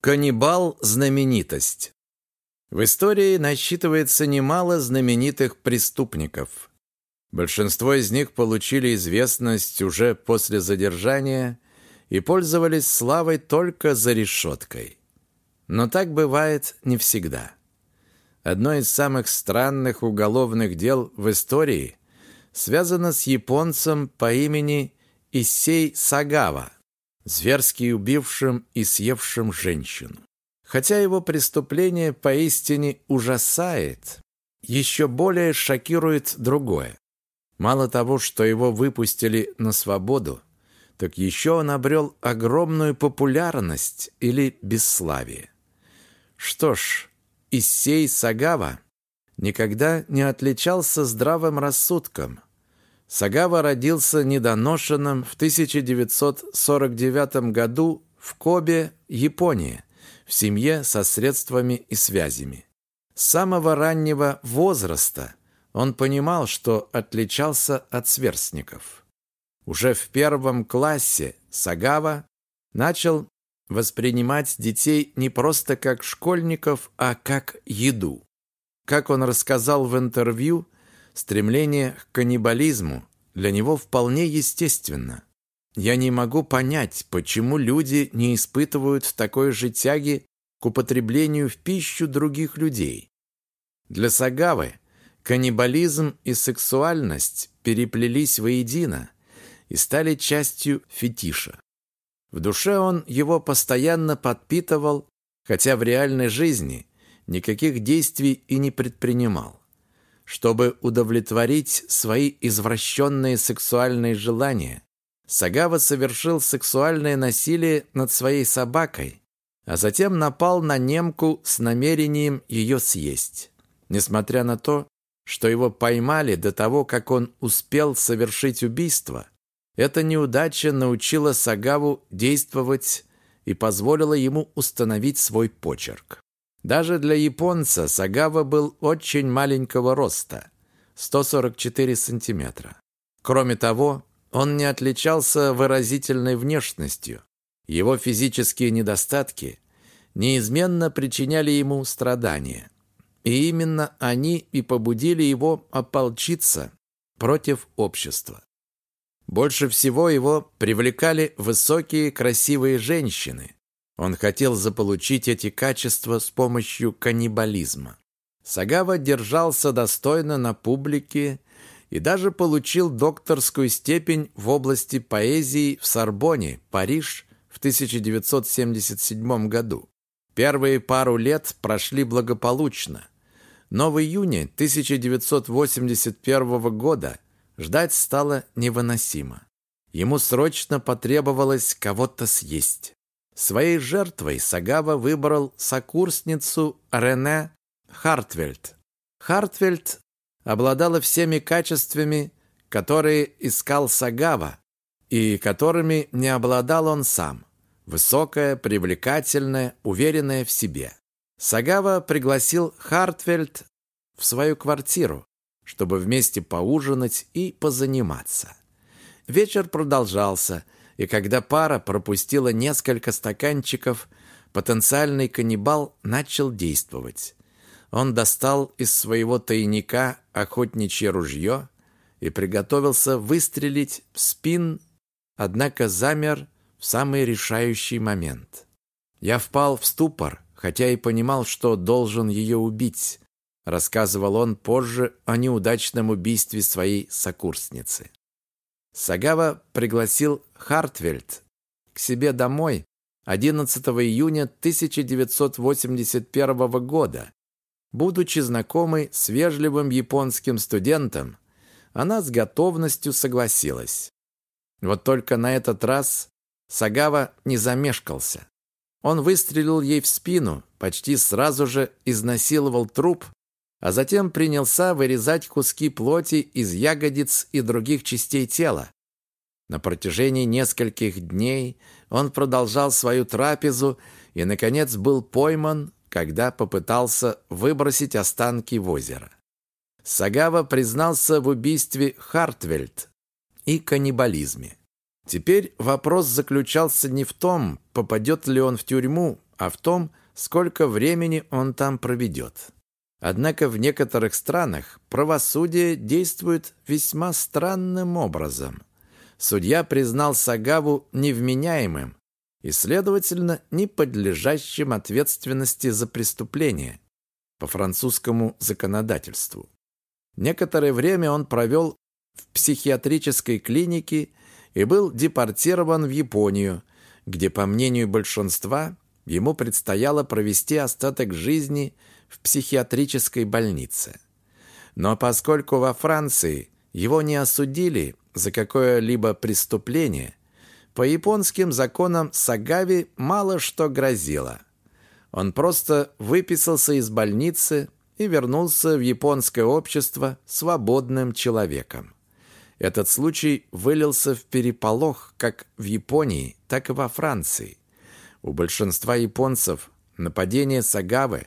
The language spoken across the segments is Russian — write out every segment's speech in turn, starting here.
Каннибал-знаменитость В истории насчитывается немало знаменитых преступников. Большинство из них получили известность уже после задержания и пользовались славой только за решеткой. Но так бывает не всегда. Одно из самых странных уголовных дел в истории связано с японцем по имени Исей Сагава – зверски убившим и съевшим женщину. Хотя его преступление поистине ужасает, еще более шокирует другое. Мало того, что его выпустили на свободу, так еще он обрел огромную популярность или бесславие. Что ж, Исей Сагава никогда не отличался здравым рассудком – Сагава родился недоношенным в 1949 году в Кобе, Япония, в семье со средствами и связями. С самого раннего возраста он понимал, что отличался от сверстников. Уже в первом классе Сагава начал воспринимать детей не просто как школьников, а как еду. Как он рассказал в интервью, Стремление к каннибализму для него вполне естественно. Я не могу понять, почему люди не испытывают такой же тяги к употреблению в пищу других людей. Для Сагавы каннибализм и сексуальность переплелись воедино и стали частью фетиша. В душе он его постоянно подпитывал, хотя в реальной жизни никаких действий и не предпринимал. Чтобы удовлетворить свои извращенные сексуальные желания, Сагава совершил сексуальное насилие над своей собакой, а затем напал на немку с намерением ее съесть. Несмотря на то, что его поймали до того, как он успел совершить убийство, эта неудача научила Сагаву действовать и позволила ему установить свой почерк. Даже для японца Сагава был очень маленького роста – 144 сантиметра. Кроме того, он не отличался выразительной внешностью. Его физические недостатки неизменно причиняли ему страдания. И именно они и побудили его ополчиться против общества. Больше всего его привлекали высокие красивые женщины – он хотел заполучить эти качества с помощью каннибализма. Сагава держался достойно на публике и даже получил докторскую степень в области поэзии в Сорбоне, Париж, в 1977 году. Первые пару лет прошли благополучно, но в июне 1981 года ждать стало невыносимо. Ему срочно потребовалось кого-то съесть. Своей жертвой Сагава выбрал сокурсницу Рене Хартвельд. Хартвельд обладала всеми качествами, которые искал Сагава, и которыми не обладал он сам. Высокая, привлекательная, уверенная в себе. Сагава пригласил Хартвельд в свою квартиру, чтобы вместе поужинать и позаниматься. Вечер продолжался – и когда пара пропустила несколько стаканчиков, потенциальный каннибал начал действовать. Он достал из своего тайника охотничье ружье и приготовился выстрелить в спин, однако замер в самый решающий момент. Я впал в ступор, хотя и понимал, что должен ее убить, рассказывал он позже о неудачном убийстве своей сокурсницы. Сагава пригласил Хартвельд к себе домой 11 июня 1981 года. Будучи знакомой с вежливым японским студентом, она с готовностью согласилась. Вот только на этот раз Сагава не замешкался. Он выстрелил ей в спину, почти сразу же изнасиловал труп а затем принялся вырезать куски плоти из ягодиц и других частей тела. На протяжении нескольких дней он продолжал свою трапезу и, наконец, был пойман, когда попытался выбросить останки в озеро. Сагава признался в убийстве Хартвельд и каннибализме. Теперь вопрос заключался не в том, попадет ли он в тюрьму, а в том, сколько времени он там проведет. Однако в некоторых странах правосудие действует весьма странным образом. Судья признал Сагаву невменяемым и, следовательно, не подлежащим ответственности за преступление по французскому законодательству. Некоторое время он провел в психиатрической клинике и был депортирован в Японию, где, по мнению большинства, ему предстояло провести остаток жизни в психиатрической больнице. Но поскольку во Франции его не осудили за какое-либо преступление, по японским законам Сагави мало что грозило. Он просто выписался из больницы и вернулся в японское общество свободным человеком. Этот случай вылился в переполох как в Японии, так и во Франции. У большинства японцев нападение Сагавы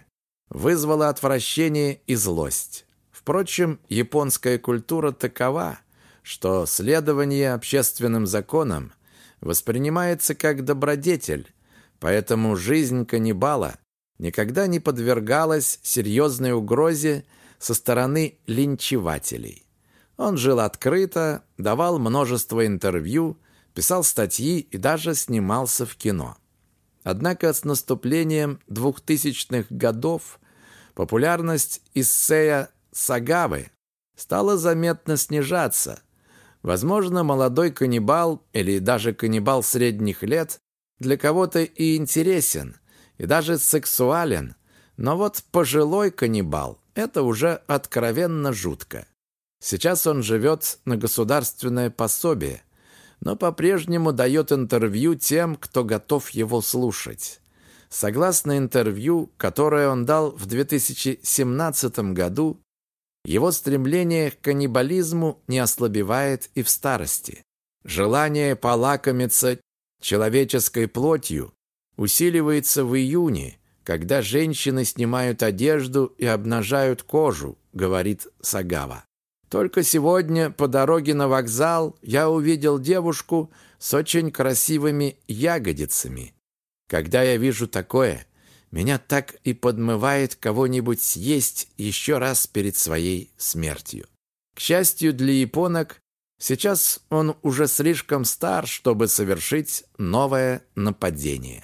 вызвало отвращение и злость. Впрочем, японская культура такова, что следование общественным законам воспринимается как добродетель, поэтому жизнь каннибала никогда не подвергалась серьезной угрозе со стороны линчевателей. Он жил открыто, давал множество интервью, писал статьи и даже снимался в кино. Однако с наступлением 2000-х годов популярность Иссея Сагавы стала заметно снижаться. Возможно, молодой каннибал или даже каннибал средних лет для кого-то и интересен, и даже сексуален, но вот пожилой каннибал – это уже откровенно жутко. Сейчас он живет на государственное пособие, но по-прежнему дает интервью тем, кто готов его слушать. Согласно интервью, которое он дал в 2017 году, его стремление к каннибализму не ослабевает и в старости. Желание полакомиться человеческой плотью усиливается в июне, когда женщины снимают одежду и обнажают кожу, говорит Сагава. Только сегодня по дороге на вокзал я увидел девушку с очень красивыми ягодицами. Когда я вижу такое, меня так и подмывает кого-нибудь съесть еще раз перед своей смертью. К счастью для японок, сейчас он уже слишком стар, чтобы совершить новое нападение.